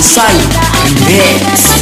Sai Remix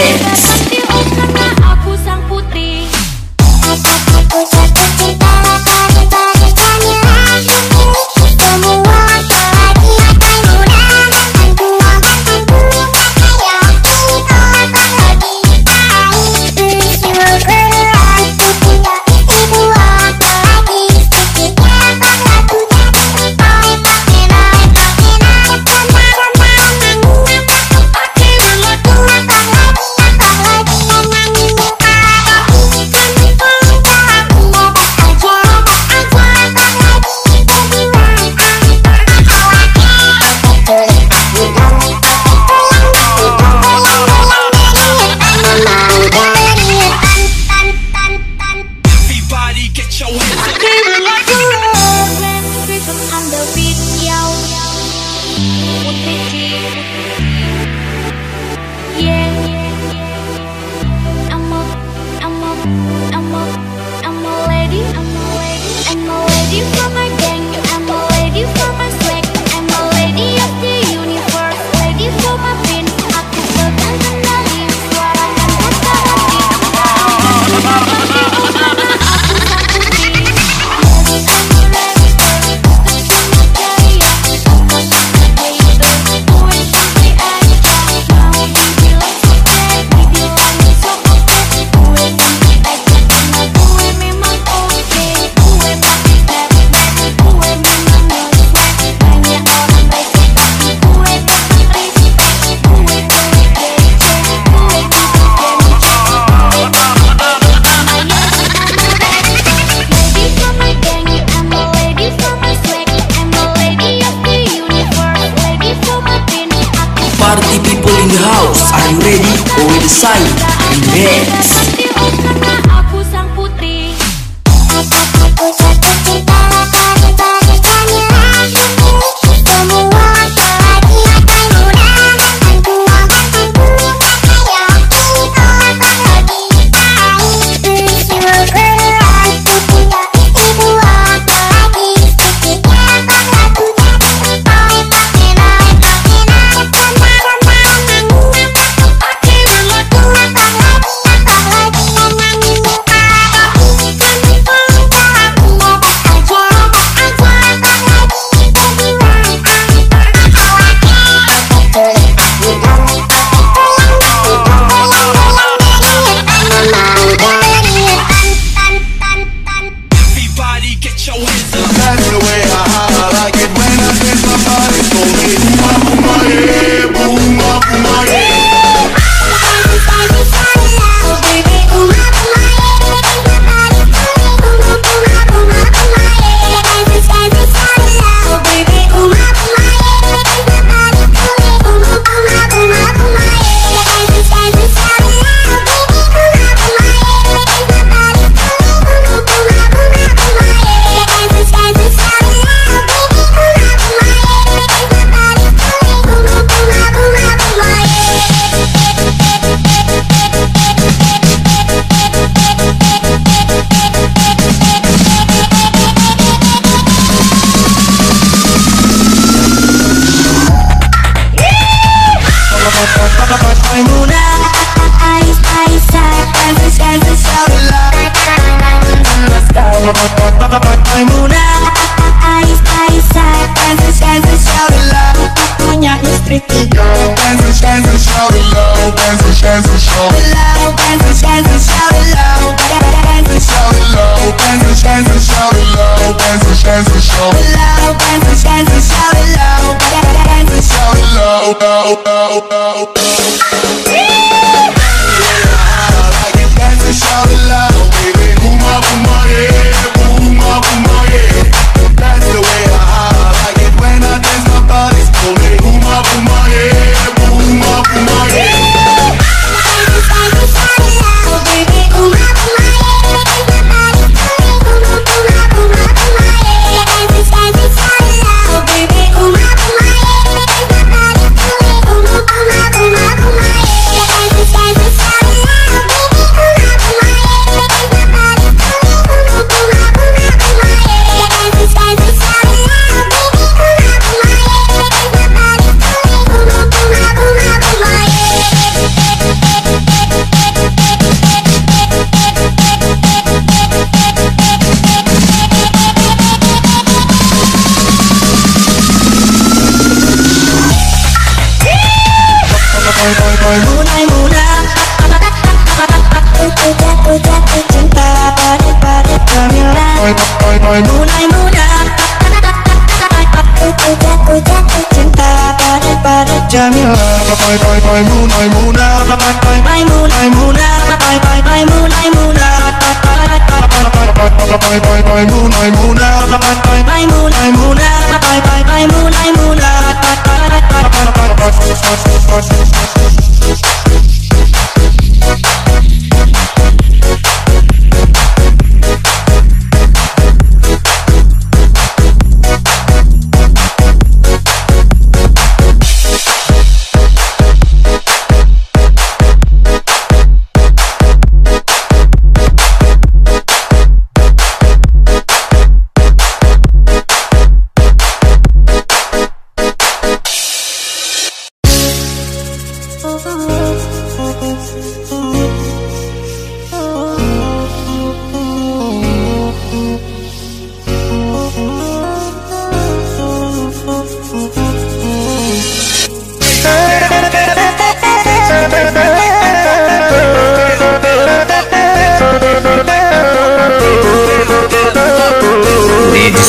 Aku sang Maimuna Ais, ais, ais Dance, dance, shout it loud Punya istri tiga Dance, dance, shout it loud Dance, dance, shout it Loud, dance, dance, shout it loud Dance, shout it loud Dance, dance, shout it loud Dance, dance, shout it loud Dance, dance, shout it loud Dance, shout it loud Mulai Maimuna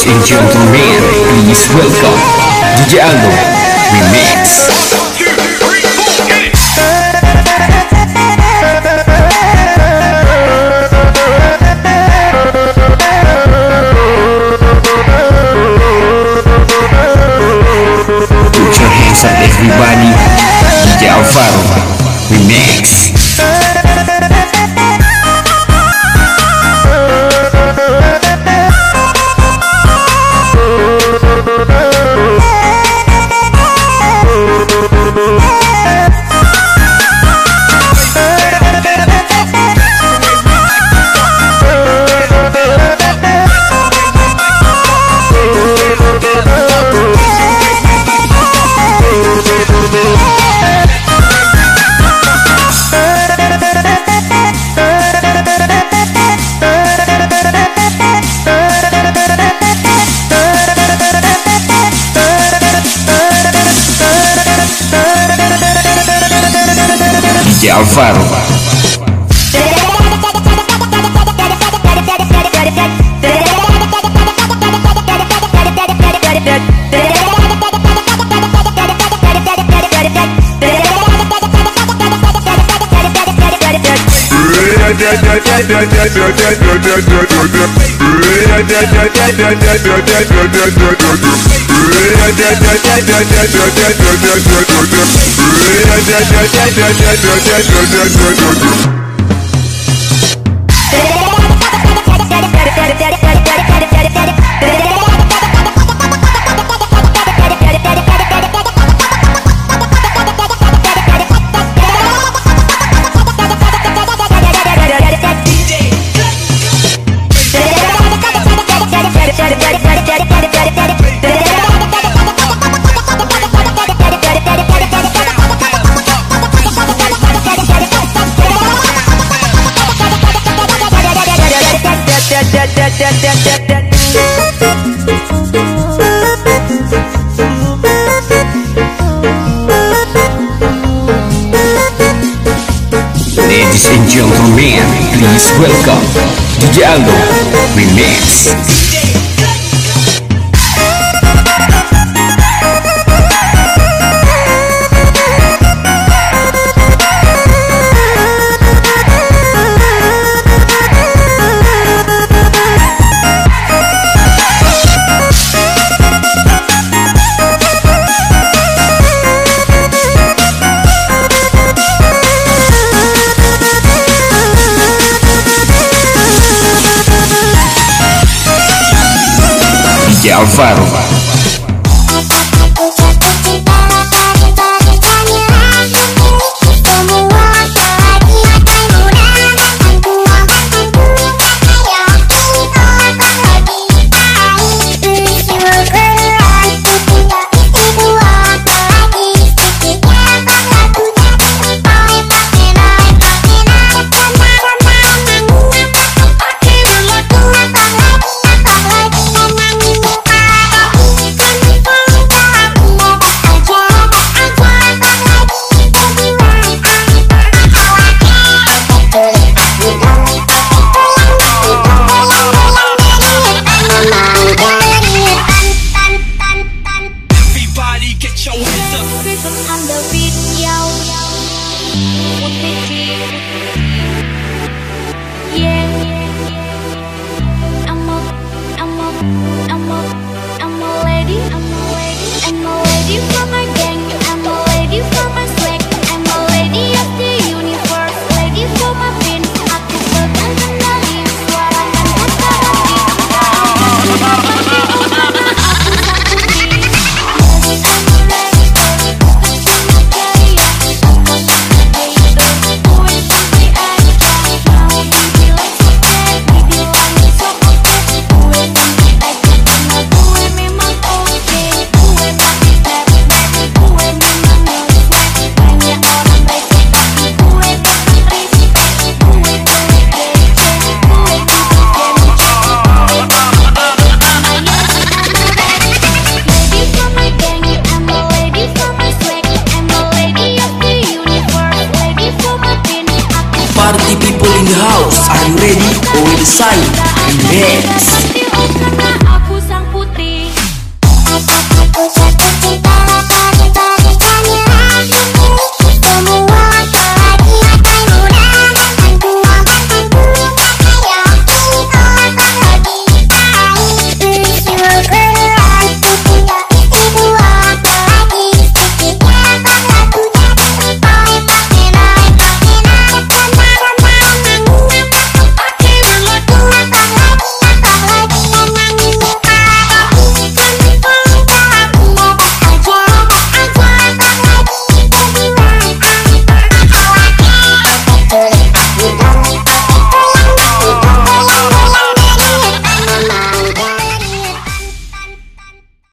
And gentlemen, please welcome DJ Aldo Remix. Put your hands up everybody. DJ Alvaro Remix. DJ Alvaro Thank Ladies and gentlemen, please welcome DJ Aldo Remix. Yeah, I'm viral. Ready or Sign Mix.